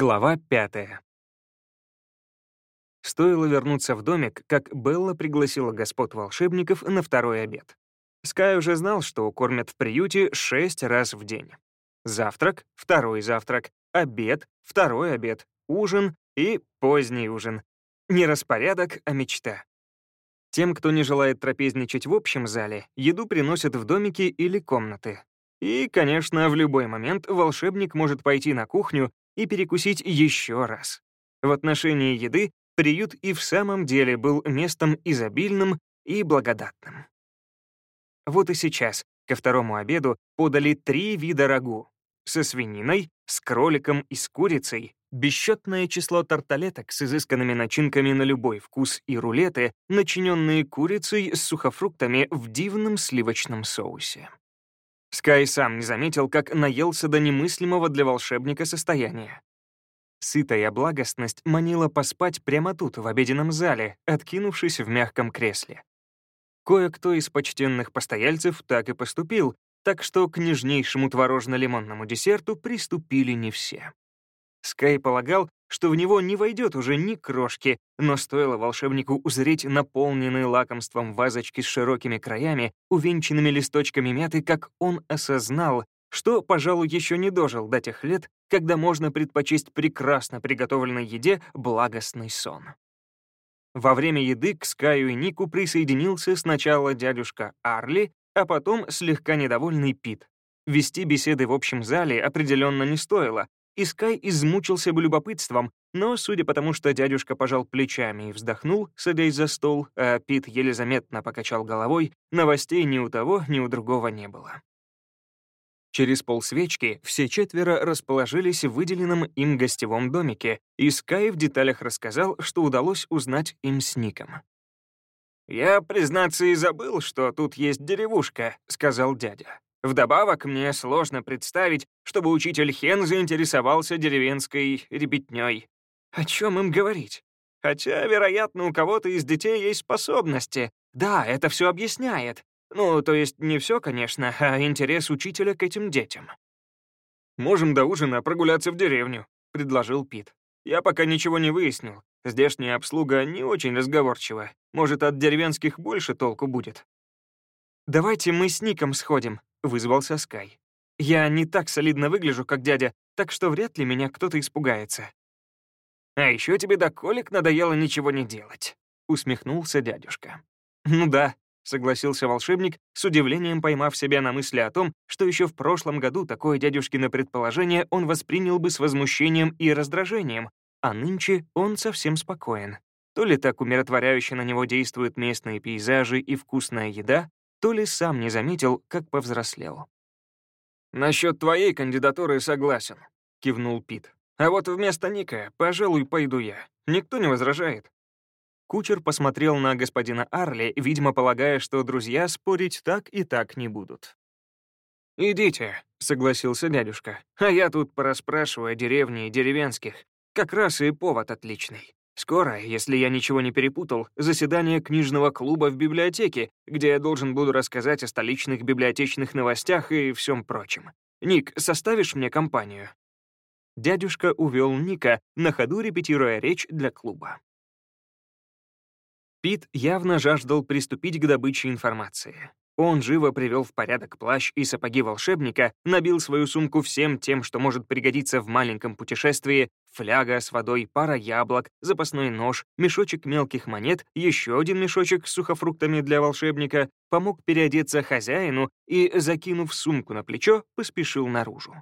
Глава пятая. Стоило вернуться в домик, как Белла пригласила господ волшебников на второй обед. Скай уже знал, что кормят в приюте шесть раз в день. Завтрак, второй завтрак, обед, второй обед, ужин и поздний ужин. Не распорядок, а мечта. Тем, кто не желает трапезничать в общем зале, еду приносят в домики или комнаты. И, конечно, в любой момент волшебник может пойти на кухню и перекусить еще раз. В отношении еды приют и в самом деле был местом изобильным и благодатным. Вот и сейчас ко второму обеду подали три вида рагу — со свининой, с кроликом и с курицей, бесчетное число тарталеток с изысканными начинками на любой вкус и рулеты, начиненные курицей с сухофруктами в дивном сливочном соусе. Скай сам не заметил, как наелся до немыслимого для волшебника состояния. Сытая благостность манила поспать прямо тут, в обеденном зале, откинувшись в мягком кресле. Кое-кто из почтенных постояльцев так и поступил, так что к нежнейшему творожно-лимонному десерту приступили не все. Скай полагал, что в него не войдет уже ни крошки, но стоило волшебнику узреть наполненные лакомством вазочки с широкими краями, увенчанными листочками мяты, как он осознал, что, пожалуй, еще не дожил до тех лет, когда можно предпочесть прекрасно приготовленной еде благостный сон. Во время еды к Скаю и Нику присоединился сначала дядюшка Арли, а потом слегка недовольный Пит. Вести беседы в общем зале определенно не стоило, и Скай измучился бы любопытством, но, судя по тому, что дядюшка пожал плечами и вздохнул, садясь за стол, а Пит еле заметно покачал головой, новостей ни у того, ни у другого не было. Через полсвечки все четверо расположились в выделенном им гостевом домике, и Скай в деталях рассказал, что удалось узнать им с Ником. «Я, признаться, и забыл, что тут есть деревушка», — сказал дядя. «Вдобавок, мне сложно представить, чтобы учитель Хен заинтересовался деревенской ребятней. О чем им говорить? Хотя, вероятно, у кого-то из детей есть способности. Да, это все объясняет. Ну, то есть не все, конечно, а интерес учителя к этим детям. «Можем до ужина прогуляться в деревню», — предложил Пит. «Я пока ничего не выяснил. Здешняя обслуга не очень разговорчива. Может, от деревенских больше толку будет». «Давайте мы с Ником сходим», — вызвался Скай. «Я не так солидно выгляжу, как дядя, так что вряд ли меня кто-то испугается». «А еще тебе до колик надоело ничего не делать», — усмехнулся дядюшка. «Ну да, — согласился волшебник, с удивлением поймав себя на мысли о том, что еще в прошлом году такое дядюшкино предположение он воспринял бы с возмущением и раздражением, а нынче он совсем спокоен. То ли так умиротворяюще на него действуют местные пейзажи и вкусная еда, то ли сам не заметил, как повзрослел. «Насчет твоей кандидатуры согласен», — кивнул Пит. «А вот вместо Ника, пожалуй, пойду я. Никто не возражает». Кучер посмотрел на господина Арли, видимо, полагая, что друзья спорить так и так не будут. «Идите», — согласился дядюшка. «А я тут порасспрашиваю о деревне и деревенских. Как раз и повод отличный. Скоро, если я ничего не перепутал, заседание книжного клуба в библиотеке, где я должен буду рассказать о столичных библиотечных новостях и всем прочем. Ник, составишь мне компанию?» Дядюшка увел Ника, на ходу репетируя речь для клуба. Пит явно жаждал приступить к добыче информации. Он живо привел в порядок плащ и сапоги волшебника, набил свою сумку всем тем, что может пригодиться в маленьком путешествии, фляга с водой, пара яблок, запасной нож, мешочек мелких монет, еще один мешочек с сухофруктами для волшебника, помог переодеться хозяину и, закинув сумку на плечо, поспешил наружу.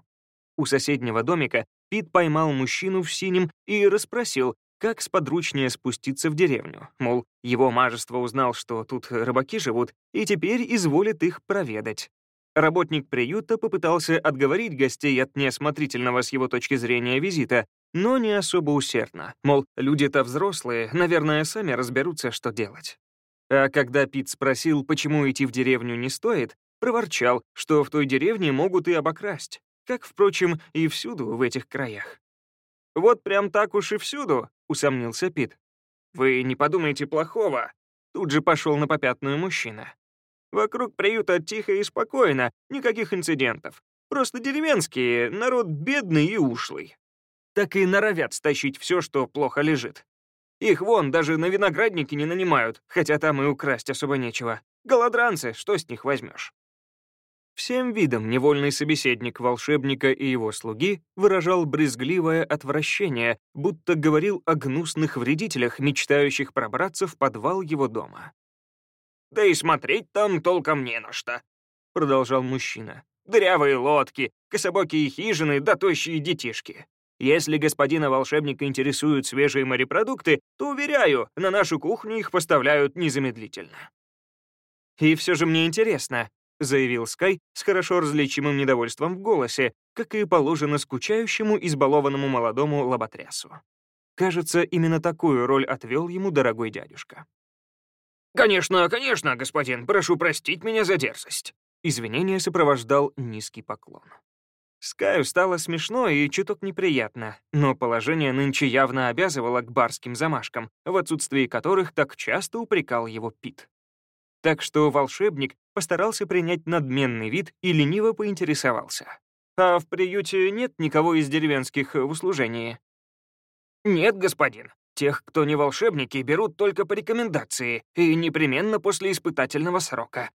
У соседнего домика Пит поймал мужчину в синем и расспросил, как сподручнее спуститься в деревню. Мол, его мажество узнал, что тут рыбаки живут, и теперь изволит их проведать. Работник приюта попытался отговорить гостей от неосмотрительного с его точки зрения визита, но не особо усердно. Мол, люди-то взрослые, наверное, сами разберутся, что делать. А когда Пит спросил, почему идти в деревню не стоит, проворчал, что в той деревне могут и обокрасть, как, впрочем, и всюду в этих краях. «Вот прям так уж и всюду», — усомнился Пит. «Вы не подумайте плохого», — тут же пошел на попятную мужчина. «Вокруг приюта тихо и спокойно, никаких инцидентов. Просто деревенские, народ бедный и ушлый». так и норовят стащить все, что плохо лежит. Их вон даже на виноградники не нанимают, хотя там и украсть особо нечего. Голодранцы, что с них возьмешь? Всем видом невольный собеседник волшебника и его слуги выражал брезгливое отвращение, будто говорил о гнусных вредителях, мечтающих пробраться в подвал его дома. «Да и смотреть там толком не на что», — продолжал мужчина. «Дырявые лодки, кособокие хижины да тощие детишки. Если господина волшебника интересуют свежие морепродукты, то, уверяю, на нашу кухню их поставляют незамедлительно». «И все же мне интересно», — заявил Скай с хорошо различимым недовольством в голосе, как и положено скучающему, избалованному молодому лоботрясу. Кажется, именно такую роль отвел ему дорогой дядюшка. «Конечно, конечно, господин, прошу простить меня за дерзость». Извинение сопровождал низкий поклон. Скаю стало смешно и чуток неприятно, но положение нынче явно обязывало к барским замашкам, в отсутствии которых так часто упрекал его Пит. Так что волшебник постарался принять надменный вид и лениво поинтересовался. «А в приюте нет никого из деревенских в услужении?» «Нет, господин. Тех, кто не волшебники, берут только по рекомендации и непременно после испытательного срока.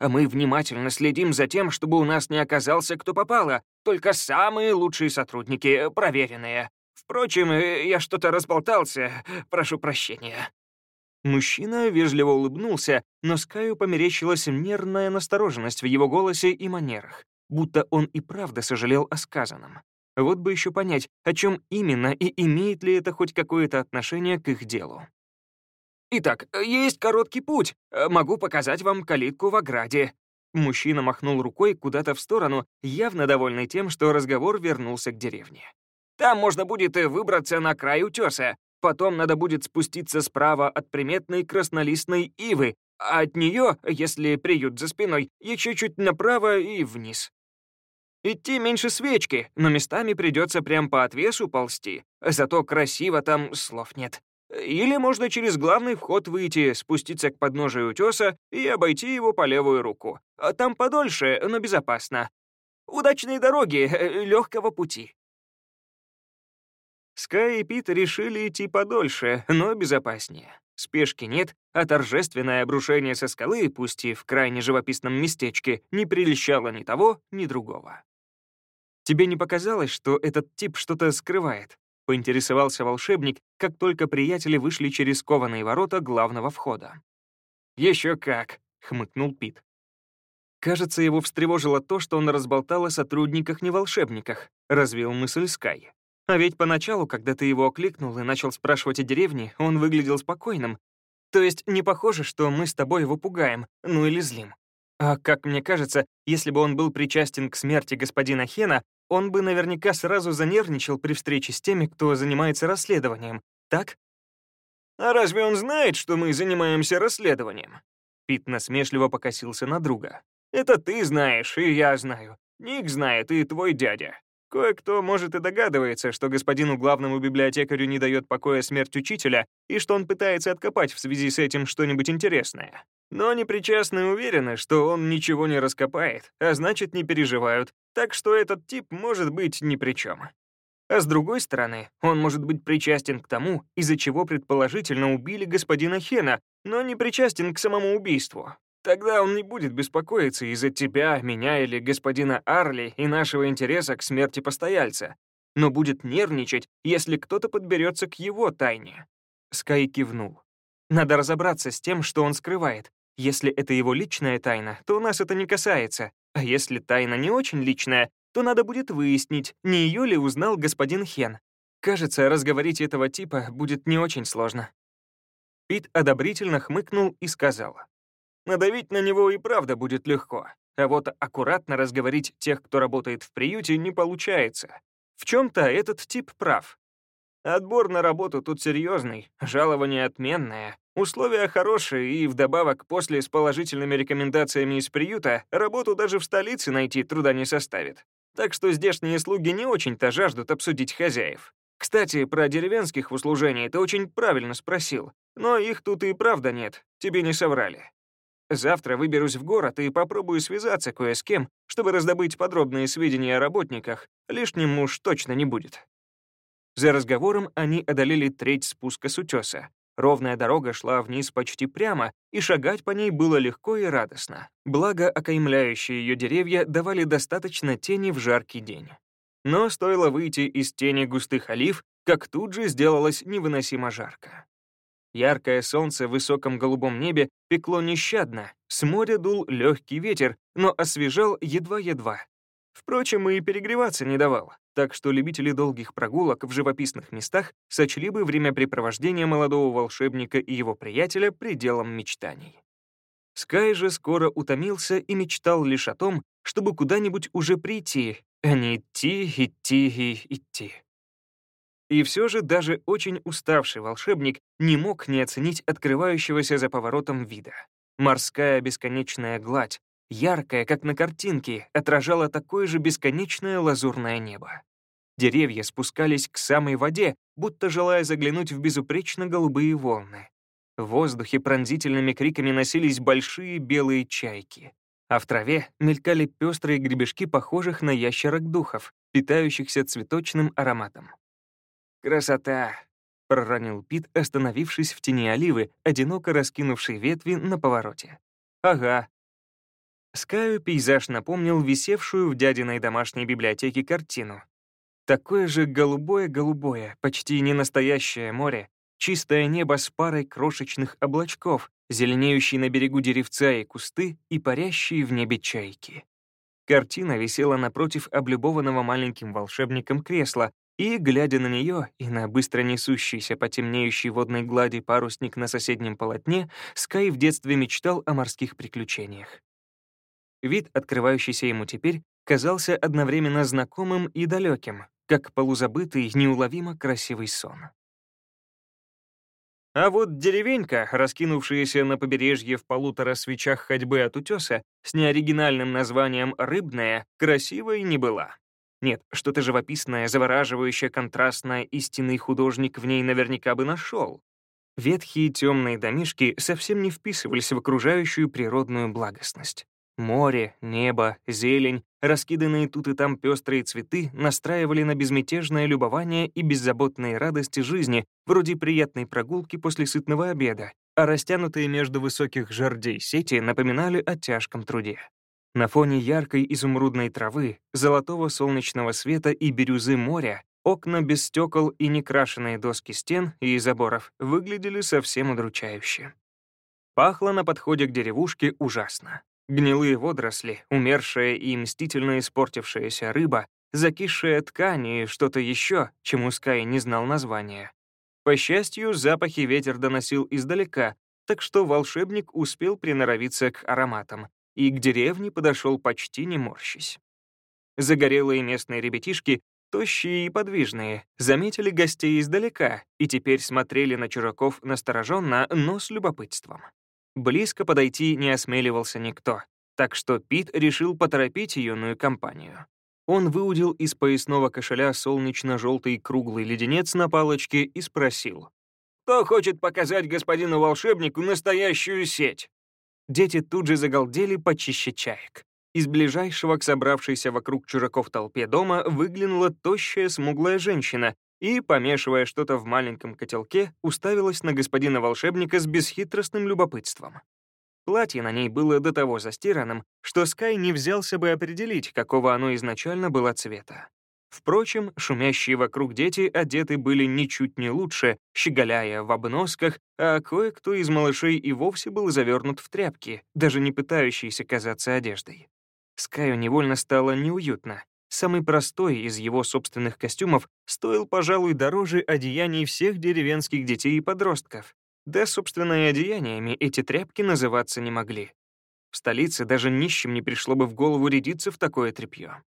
А мы внимательно следим за тем, чтобы у нас не оказался кто попало, только самые лучшие сотрудники, проверенные. Впрочем, я что-то разболтался, прошу прощения». Мужчина вежливо улыбнулся, но Скаю померещилась нервная настороженность в его голосе и манерах, будто он и правда сожалел о сказанном. Вот бы еще понять, о чем именно и имеет ли это хоть какое-то отношение к их делу. «Итак, есть короткий путь. Могу показать вам калитку в ограде». Мужчина махнул рукой куда-то в сторону, явно довольный тем, что разговор вернулся к деревне. «Там можно будет выбраться на край утеса. Потом надо будет спуститься справа от приметной краснолистной ивы, а от нее, если приют за спиной, еще чуть направо и вниз. Идти меньше свечки, но местами придется прям по отвесу ползти. Зато красиво там слов нет. Или можно через главный вход выйти, спуститься к подножию утеса и обойти его по левую руку. А там подольше, но безопасно. Удачной дороги, э, легкого пути. Скай и Пит решили идти подольше, но безопаснее. Спешки нет, а торжественное обрушение со скалы, пусть и в крайне живописном местечке, не прельщало ни того, ни другого. «Тебе не показалось, что этот тип что-то скрывает?» — поинтересовался волшебник, как только приятели вышли через кованые ворота главного входа. «Еще как!» — хмыкнул Пит. Кажется, его встревожило то, что он разболтал о сотрудниках-неволшебниках, развил мысль Скай. А ведь поначалу, когда ты его окликнул и начал спрашивать о деревне, он выглядел спокойным. То есть не похоже, что мы с тобой его пугаем, ну или злим. А как мне кажется, если бы он был причастен к смерти господина Хена, он бы наверняка сразу занервничал при встрече с теми, кто занимается расследованием, так? «А разве он знает, что мы занимаемся расследованием?» Пит насмешливо покосился на друга. «Это ты знаешь, и я знаю. Ник знает, и твой дядя. Кое-кто, может, и догадывается, что господину главному библиотекарю не дает покоя смерть учителя и что он пытается откопать в связи с этим что-нибудь интересное. Но непричастные уверены, что он ничего не раскопает, а значит, не переживают, так что этот тип может быть ни при чем. А с другой стороны, он может быть причастен к тому, из-за чего предположительно убили господина Хена, но не причастен к самому убийству. Тогда он не будет беспокоиться из-за тебя, меня или господина Арли и нашего интереса к смерти постояльца, но будет нервничать, если кто-то подберется к его тайне». Скай кивнул. «Надо разобраться с тем, что он скрывает. Если это его личная тайна, то нас это не касается. А если тайна не очень личная, то надо будет выяснить, не ее ли узнал господин Хен. Кажется, разговорить этого типа будет не очень сложно». Пит одобрительно хмыкнул и сказал. Надавить на него и правда будет легко. А вот аккуратно разговорить тех, кто работает в приюте, не получается. В чем-то этот тип прав. Отбор на работу тут серьезный, жалование отменное, условия хорошие, и вдобавок после с положительными рекомендациями из приюта работу даже в столице найти труда не составит. Так что здешние слуги не очень-то жаждут обсудить хозяев. Кстати, про деревенских в услужении ты очень правильно спросил, но их тут и правда нет, тебе не соврали. Завтра выберусь в город и попробую связаться кое с кем, чтобы раздобыть подробные сведения о работниках. Лишним уж точно не будет. За разговором они одолели треть спуска с утеса. Ровная дорога шла вниз почти прямо, и шагать по ней было легко и радостно. Благо, окаймляющие ее деревья давали достаточно тени в жаркий день. Но стоило выйти из тени густых олив, как тут же сделалось невыносимо жарко. Яркое солнце в высоком голубом небе пекло нещадно, с моря дул легкий ветер, но освежал едва-едва. Впрочем, и перегреваться не давал, так что любители долгих прогулок в живописных местах сочли бы времяпрепровождение молодого волшебника и его приятеля пределом мечтаний. Скай же скоро утомился и мечтал лишь о том, чтобы куда-нибудь уже прийти, а не идти, идти и идти. И все же даже очень уставший волшебник не мог не оценить открывающегося за поворотом вида. Морская бесконечная гладь, яркая, как на картинке, отражала такое же бесконечное лазурное небо. Деревья спускались к самой воде, будто желая заглянуть в безупречно голубые волны. В воздухе пронзительными криками носились большие белые чайки, а в траве мелькали пестрые гребешки, похожих на ящерок-духов, питающихся цветочным ароматом. «Красота!» — проронил Пит, остановившись в тени оливы, одиноко раскинувшей ветви на повороте. «Ага». Скаю пейзаж напомнил висевшую в дядиной домашней библиотеке картину. Такое же голубое-голубое, почти не настоящее море, чистое небо с парой крошечных облачков, зеленеющие на берегу деревца и кусты и парящие в небе чайки. Картина висела напротив облюбованного маленьким волшебником кресла, и, глядя на нее и на быстро несущийся по темнеющей водной глади парусник на соседнем полотне, Скай в детстве мечтал о морских приключениях. Вид, открывающийся ему теперь, казался одновременно знакомым и далеким, как полузабытый, неуловимо красивый сон. А вот деревенька, раскинувшаяся на побережье в полутора свечах ходьбы от утеса, с неоригинальным названием «Рыбная», красивой не была. Нет, что-то живописное, завораживающее, контрастное, истинный художник в ней наверняка бы нашел. Ветхие темные домишки совсем не вписывались в окружающую природную благостность. Море, небо, зелень, раскиданные тут и там пестрые цветы настраивали на безмятежное любование и беззаботные радости жизни, вроде приятной прогулки после сытного обеда, а растянутые между высоких жердей сети напоминали о тяжком труде. На фоне яркой изумрудной травы, золотого солнечного света и бирюзы моря окна без стекол и некрашенные доски стен и заборов выглядели совсем удручающе. Пахло на подходе к деревушке ужасно. Гнилые водоросли, умершая и мстительно испортившаяся рыба, закисшая ткань и что-то еще, чему Скай не знал названия. По счастью, запахи ветер доносил издалека, так что волшебник успел приноровиться к ароматам, и к деревне подошел почти не морщись. Загорелые местные ребятишки, тощие и подвижные, заметили гостей издалека и теперь смотрели на чужаков настороженно, но с любопытством. Близко подойти не осмеливался никто, так что Пит решил поторопить юную компанию. Он выудил из поясного кошеля солнечно-желтый круглый леденец на палочке и спросил. «Кто хочет показать господину волшебнику настоящую сеть?» Дети тут же загалдели почище чаек. Из ближайшего к собравшейся вокруг чужаков толпе дома выглянула тощая смуглая женщина и, помешивая что-то в маленьком котелке, уставилась на господина волшебника с бесхитростным любопытством. Платье на ней было до того застиранным, что Скай не взялся бы определить, какого оно изначально было цвета. Впрочем, шумящие вокруг дети одеты были ничуть не лучше, щеголяя в обносках, а кое-кто из малышей и вовсе был завернут в тряпки, даже не пытающиеся казаться одеждой. Скаю невольно стало неуютно. Самый простой из его собственных костюмов стоил, пожалуй, дороже одеяний всех деревенских детей и подростков. Да, собственно, и одеяниями эти тряпки называться не могли. В столице даже нищим не пришло бы в голову рядиться в такое тряпье.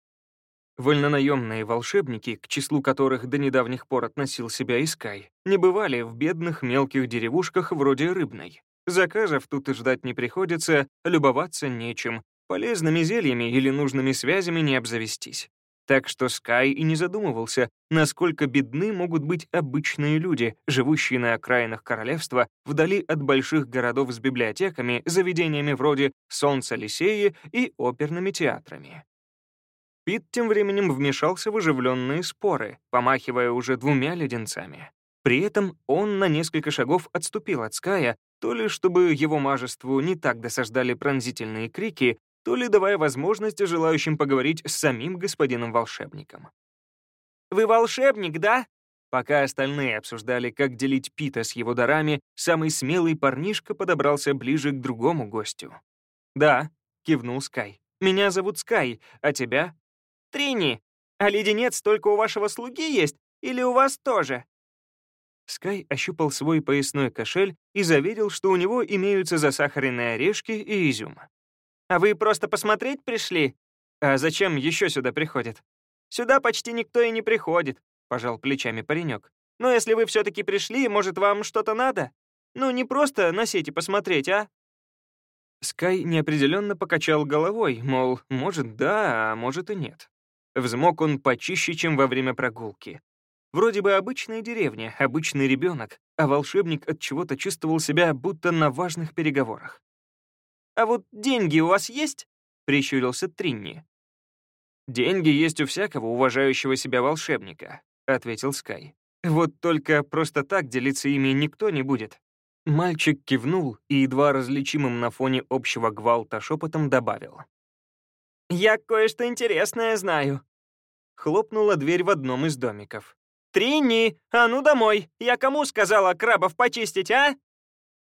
Вольнонаемные волшебники, к числу которых до недавних пор относил себя Искай, не бывали в бедных мелких деревушках вроде Рыбной. Заказов тут и ждать не приходится, любоваться нечем, полезными зельями или нужными связями не обзавестись. Так что Скай и не задумывался, насколько бедны могут быть обычные люди, живущие на окраинах королевства, вдали от больших городов с библиотеками, заведениями вроде Солнца Лисеи и оперными театрами. Пит тем временем вмешался в оживленные споры, помахивая уже двумя леденцами. При этом он на несколько шагов отступил от Ская, то ли чтобы его мажеству не так досаждали пронзительные крики, то ли давая возможность желающим поговорить с самим господином-волшебником. «Вы волшебник, да?» Пока остальные обсуждали, как делить Пита с его дарами, самый смелый парнишка подобрался ближе к другому гостю. «Да», — кивнул Скай. «Меня зовут Скай, а тебя?» «Трини. А леденец только у вашего слуги есть или у вас тоже?» Скай ощупал свой поясной кошель и заверил, что у него имеются засахаренные орешки и изюм. «А вы просто посмотреть пришли? А зачем еще сюда приходят?» «Сюда почти никто и не приходит пожал плечами паренек. «Но если вы все-таки пришли, может, вам что-то надо? Ну, не просто на сети посмотреть, а?» Скай неопределенно покачал головой, мол, может, да, а может и нет. Взмок он почище, чем во время прогулки. Вроде бы обычная деревня, обычный ребенок, а волшебник от чего-то чувствовал себя будто на важных переговорах. «А вот деньги у вас есть?» — прищурился Тринни. «Деньги есть у всякого уважающего себя волшебника. — ответил Скай. «Вот только просто так делиться ими никто не будет». Мальчик кивнул и едва различимым на фоне общего гвалта шепотом добавил. «Я кое-что интересное знаю». Хлопнула дверь в одном из домиков. «Трини, а ну домой! Я кому сказала крабов почистить, а?»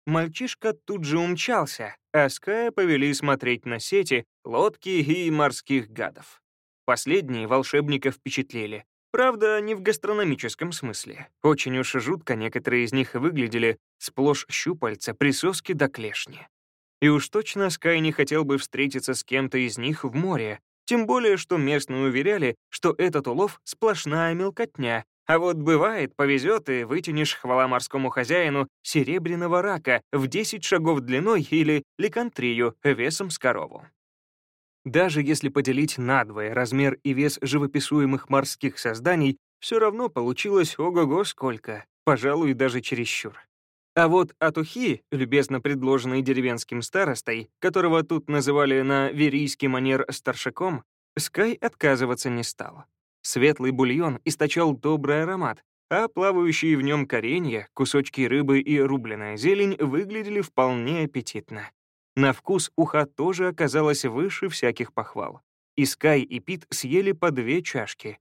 Мальчишка тут же умчался, а Ская повели смотреть на сети, лодки и морских гадов. Последние волшебника впечатлили. Правда, не в гастрономическом смысле. Очень уж жутко некоторые из них выглядели, сплошь щупальца, присоски до клешни. И уж точно Скай не хотел бы встретиться с кем-то из них в море, тем более, что местные уверяли, что этот улов — сплошная мелкотня, а вот бывает, повезет и вытянешь хвала морскому хозяину серебряного рака в 10 шагов длиной или ликантрию весом с корову. Даже если поделить надвое размер и вес живописуемых морских созданий, все равно получилось ого-го сколько, пожалуй, даже чересчур. А вот атухи, любезно предложенный деревенским старостой, которого тут называли на верийский манер старшаком, Скай отказываться не стал. Светлый бульон источал добрый аромат, а плавающие в нем коренья, кусочки рыбы и рубленая зелень выглядели вполне аппетитно. На вкус уха тоже оказалась выше всяких похвал. И Скай, и Пит съели по две чашки.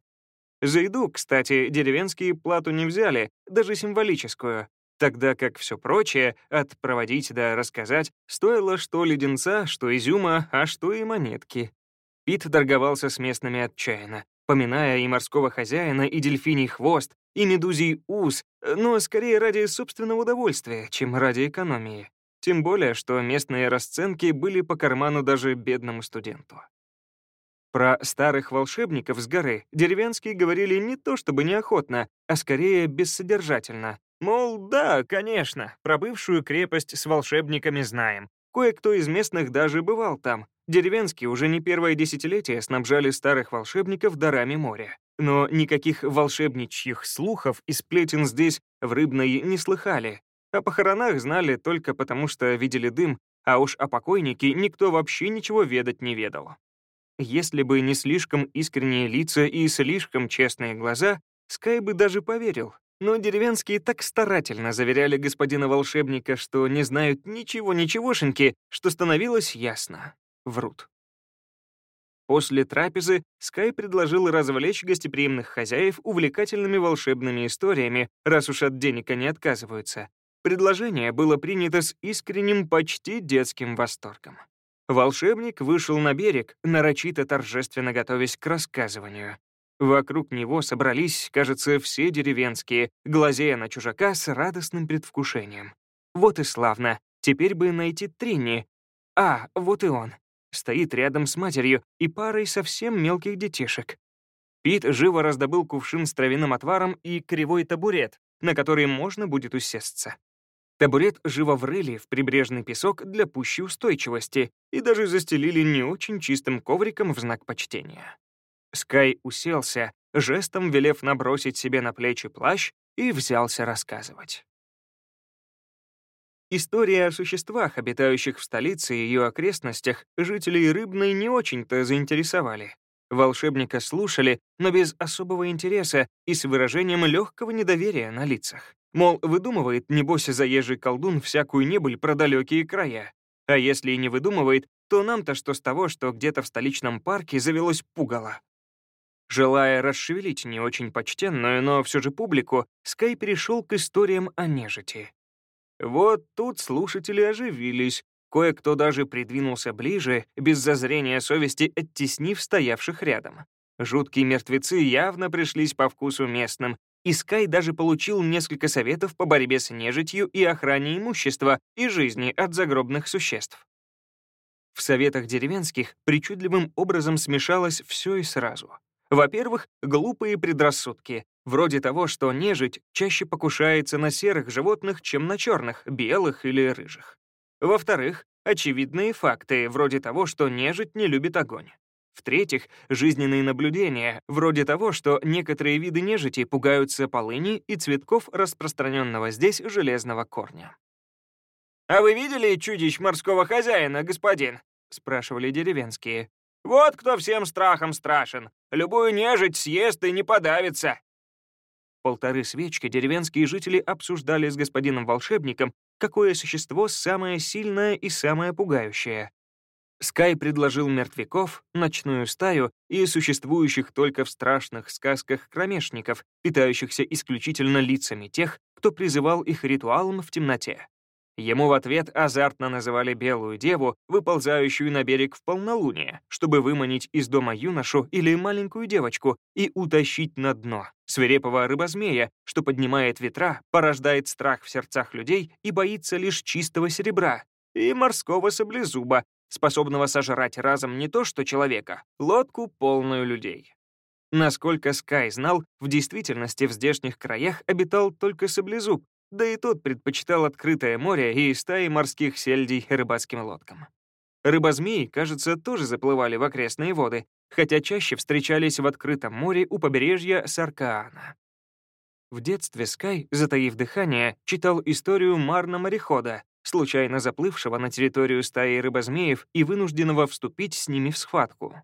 За еду, кстати, деревенские плату не взяли, даже символическую, тогда как все прочее, от проводить до рассказать, стоило что леденца, что изюма, а что и монетки. Пит торговался с местными отчаянно, поминая и морского хозяина, и дельфиний хвост, и медузий ус, но скорее ради собственного удовольствия, чем ради экономии. Тем более, что местные расценки были по карману даже бедному студенту. Про старых волшебников с горы деревенские говорили не то чтобы неохотно, а скорее бессодержательно. Мол, да, конечно, про бывшую крепость с волшебниками знаем. Кое-кто из местных даже бывал там. Деревенские уже не первое десятилетие снабжали старых волшебников дарами моря. Но никаких волшебничьих слухов и сплетен здесь, в Рыбной, не слыхали, о похоронах знали только потому, что видели дым, а уж о покойнике никто вообще ничего ведать не ведал. Если бы не слишком искренние лица и слишком честные глаза, Скай бы даже поверил. Но деревенские так старательно заверяли господина волшебника, что не знают ничего-ничегошеньки, что становилось ясно. Врут. После трапезы Скай предложил развлечь гостеприимных хозяев увлекательными волшебными историями, раз уж от денег они отказываются, Предложение было принято с искренним, почти детским восторгом. Волшебник вышел на берег, нарочито торжественно готовясь к рассказыванию. Вокруг него собрались, кажется, все деревенские, глазея на чужака с радостным предвкушением. Вот и славно. Теперь бы найти Тринни. А, вот и он. Стоит рядом с матерью и парой совсем мелких детишек. Пит живо раздобыл кувшин с травяным отваром и кривой табурет, на который можно будет усесться. Табурет живо врыли в прибрежный песок для пущей устойчивости и даже застелили не очень чистым ковриком в знак почтения. Скай уселся, жестом велев набросить себе на плечи плащ, и взялся рассказывать. История о существах, обитающих в столице и ее окрестностях, жителей Рыбной не очень-то заинтересовали. Волшебника слушали, но без особого интереса и с выражением легкого недоверия на лицах. Мол, выдумывает, небось, заезжий колдун всякую небыль про далекие края. А если и не выдумывает, то нам-то что с того, что где-то в столичном парке завелось пугало. Желая расшевелить не очень почтенную, но все же публику, Скай перешел к историям о нежити. Вот тут слушатели оживились, Кое-кто даже придвинулся ближе, без зазрения совести оттеснив стоявших рядом. Жуткие мертвецы явно пришлись по вкусу местным, и Скай даже получил несколько советов по борьбе с нежитью и охране имущества и жизни от загробных существ. В советах деревенских причудливым образом смешалось все и сразу. Во-первых, глупые предрассудки, вроде того, что нежить чаще покушается на серых животных, чем на черных, белых или рыжих. Во-вторых, очевидные факты, вроде того, что нежить не любит огонь. В-третьих, жизненные наблюдения, вроде того, что некоторые виды нежити пугаются полыни и цветков распространенного здесь железного корня. «А вы видели чудищ морского хозяина, господин?» — спрашивали деревенские. «Вот кто всем страхом страшен. Любую нежить съест и не подавится». Полторы свечки деревенские жители обсуждали с господином-волшебником, какое существо самое сильное и самое пугающее. Скай предложил мертвяков, ночную стаю и существующих только в страшных сказках кромешников, питающихся исключительно лицами тех, кто призывал их ритуалом в темноте. Ему в ответ азартно называли белую деву, выползающую на берег в полнолуние, чтобы выманить из дома юношу или маленькую девочку и утащить на дно, свирепого рыбозмея, что поднимает ветра, порождает страх в сердцах людей и боится лишь чистого серебра, и морского саблезуба, способного сожрать разом не то что человека, лодку, полную людей. Насколько Скай знал, в действительности в здешних краях обитал только саблезуб, да и тот предпочитал открытое море и стаи морских сельдей рыбацким лодкам. Рыбозмеи, кажется, тоже заплывали в окрестные воды, хотя чаще встречались в открытом море у побережья Саркаана. В детстве Скай, затаив дыхание, читал историю Марна-морехода, случайно заплывшего на территорию стаи рыбозмеев и вынужденного вступить с ними в схватку.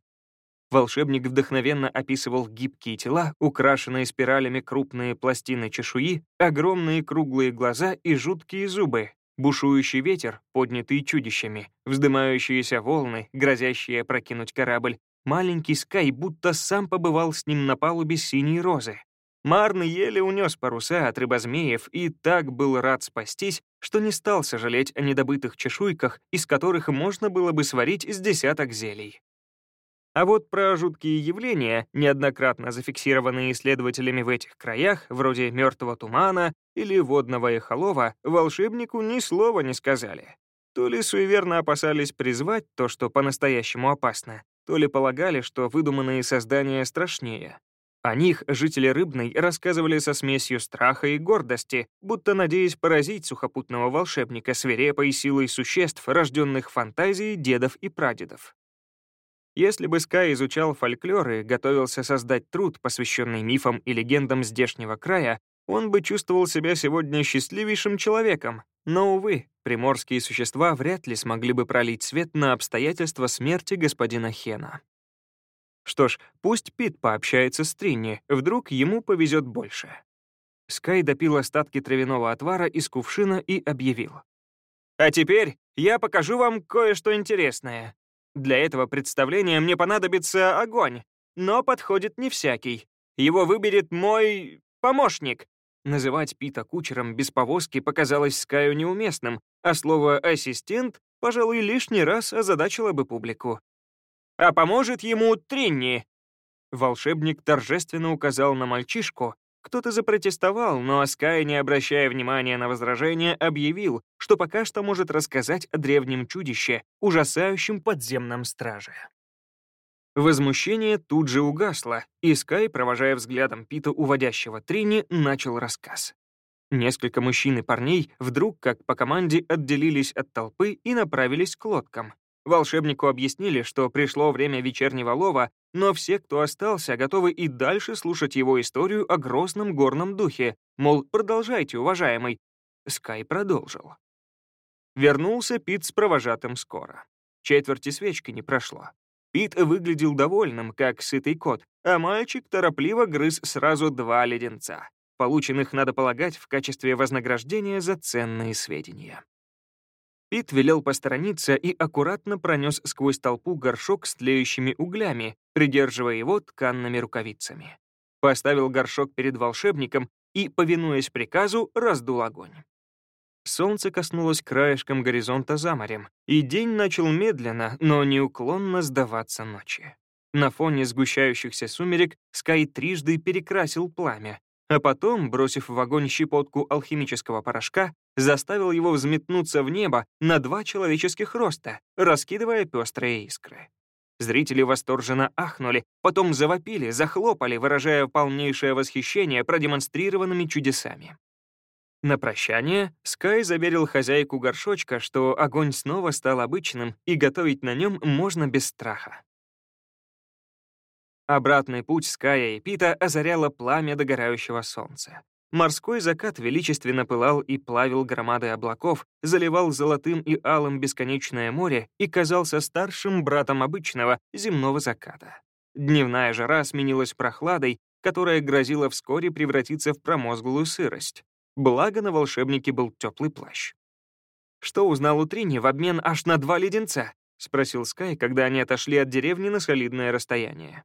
Волшебник вдохновенно описывал гибкие тела, украшенные спиралями крупные пластины чешуи, огромные круглые глаза и жуткие зубы, бушующий ветер, поднятый чудищами, вздымающиеся волны, грозящие опрокинуть корабль. Маленький Скай будто сам побывал с ним на палубе синей розы. Марн еле унес паруса от рыбозмеев и так был рад спастись, что не стал сожалеть о недобытых чешуйках, из которых можно было бы сварить с десяток зелий. А вот про жуткие явления, неоднократно зафиксированные исследователями в этих краях, вроде мертвого тумана или водного эхолова, волшебнику ни слова не сказали. То ли суеверно опасались призвать то, что по-настоящему опасно, то ли полагали, что выдуманные создания страшнее. О них жители Рыбной рассказывали со смесью страха и гордости, будто надеясь поразить сухопутного волшебника свирепой силой существ, рожденных фантазией дедов и прадедов. Если бы Скай изучал фольклор и готовился создать труд, посвященный мифам и легендам здешнего края, он бы чувствовал себя сегодня счастливейшим человеком. Но, увы, приморские существа вряд ли смогли бы пролить свет на обстоятельства смерти господина Хена. Что ж, пусть Пит пообщается с Тринни, вдруг ему повезет больше. Скай допил остатки травяного отвара из кувшина и объявил. «А теперь я покажу вам кое-что интересное. Для этого представления мне понадобится огонь, но подходит не всякий. Его выберет мой помощник. Называть Пита кучером без повозки показалось Скаю неуместным, а слово «ассистент», пожалуй, лишний раз озадачило бы публику. А поможет ему Тринни. Волшебник торжественно указал на мальчишку, кто-то запротестовал, но Аскай, не обращая внимания на возражения, объявил, что пока что может рассказать о древнем чудище, ужасающем подземном страже. Возмущение тут же угасло, и Скай, провожая взглядом Пита, уводящего Трини, начал рассказ. Несколько мужчин и парней вдруг, как по команде, отделились от толпы и направились к лодкам. Волшебнику объяснили, что пришло время вечернего лова, но все, кто остался, готовы и дальше слушать его историю о грозном горном духе. Мол, продолжайте, уважаемый. Скай продолжил. Вернулся Пит с провожатым скоро. Четверти свечки не прошло. Пит выглядел довольным, как сытый кот, а мальчик торопливо грыз сразу два леденца, полученных, надо полагать, в качестве вознаграждения за ценные сведения. Пит велел посторониться и аккуратно пронес сквозь толпу горшок с тлеющими углями, придерживая его тканными рукавицами. Поставил горшок перед волшебником и, повинуясь приказу, раздул огонь. Солнце коснулось краешком горизонта за морем, и день начал медленно, но неуклонно сдаваться ночи. На фоне сгущающихся сумерек Скай трижды перекрасил пламя, а потом, бросив в огонь щепотку алхимического порошка, заставил его взметнуться в небо на два человеческих роста, раскидывая пестрые искры. Зрители восторженно ахнули, потом завопили, захлопали, выражая полнейшее восхищение продемонстрированными чудесами. На прощание Скай заверил хозяйку горшочка, что огонь снова стал обычным, и готовить на нем можно без страха. Обратный путь Ская и Пита озаряло пламя догорающего солнца. Морской закат величественно пылал и плавил громады облаков, заливал золотым и алым бесконечное море и казался старшим братом обычного земного заката. Дневная жара сменилась прохладой, которая грозила вскоре превратиться в промозглую сырость. Благо на волшебнике был теплый плащ. «Что узнал Утрини в обмен аж на два леденца?» — спросил Скай, когда они отошли от деревни на солидное расстояние.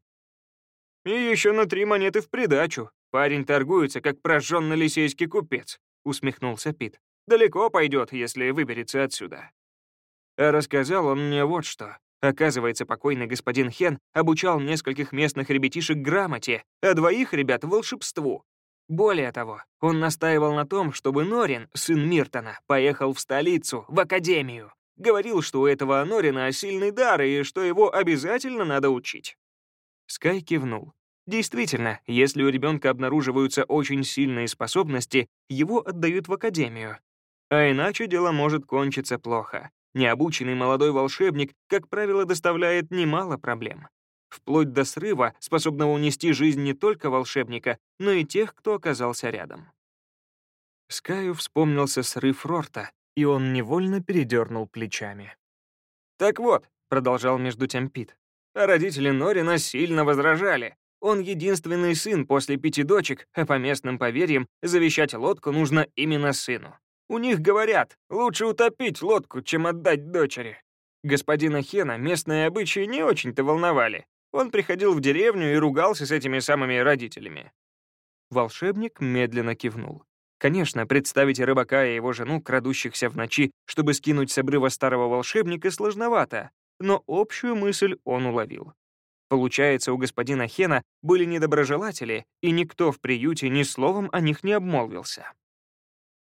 И еще на три монеты в придачу. Парень торгуется, как прожженный лисейский купец», — усмехнулся Пит. «Далеко пойдет, если выберется отсюда». А рассказал он мне вот что. Оказывается, покойный господин Хен обучал нескольких местных ребятишек грамоте, а двоих ребят — волшебству. Более того, он настаивал на том, чтобы Норин, сын Миртона, поехал в столицу, в академию. Говорил, что у этого Норина сильный дар и что его обязательно надо учить. Скай кивнул. Действительно, если у ребенка обнаруживаются очень сильные способности, его отдают в академию. А иначе дело может кончиться плохо. Необученный молодой волшебник, как правило, доставляет немало проблем. Вплоть до срыва, способного унести жизнь не только волшебника, но и тех, кто оказался рядом. Скаю вспомнился срыв Рорта, и он невольно передернул плечами. «Так вот», — продолжал между тем Пит, а родители Норина сильно возражали. Он единственный сын после пяти дочек, а по местным поверьям завещать лодку нужно именно сыну. У них говорят, лучше утопить лодку, чем отдать дочери. Господина Хена местные обычаи не очень-то волновали. Он приходил в деревню и ругался с этими самыми родителями. Волшебник медленно кивнул. Конечно, представить рыбака и его жену, крадущихся в ночи, чтобы скинуть с обрыва старого волшебника, сложновато, но общую мысль он уловил. Получается, у господина Хена были недоброжелатели, и никто в приюте ни словом о них не обмолвился.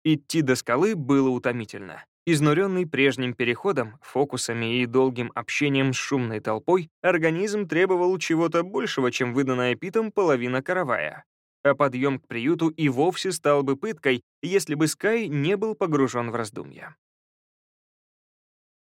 Идти до скалы было утомительно. Изнуренный прежним переходом, фокусами и долгим общением с шумной толпой, организм требовал чего-то большего, чем выданная Питом половина каравая. А подъем к приюту и вовсе стал бы пыткой, если бы Скай не был погружен в раздумья.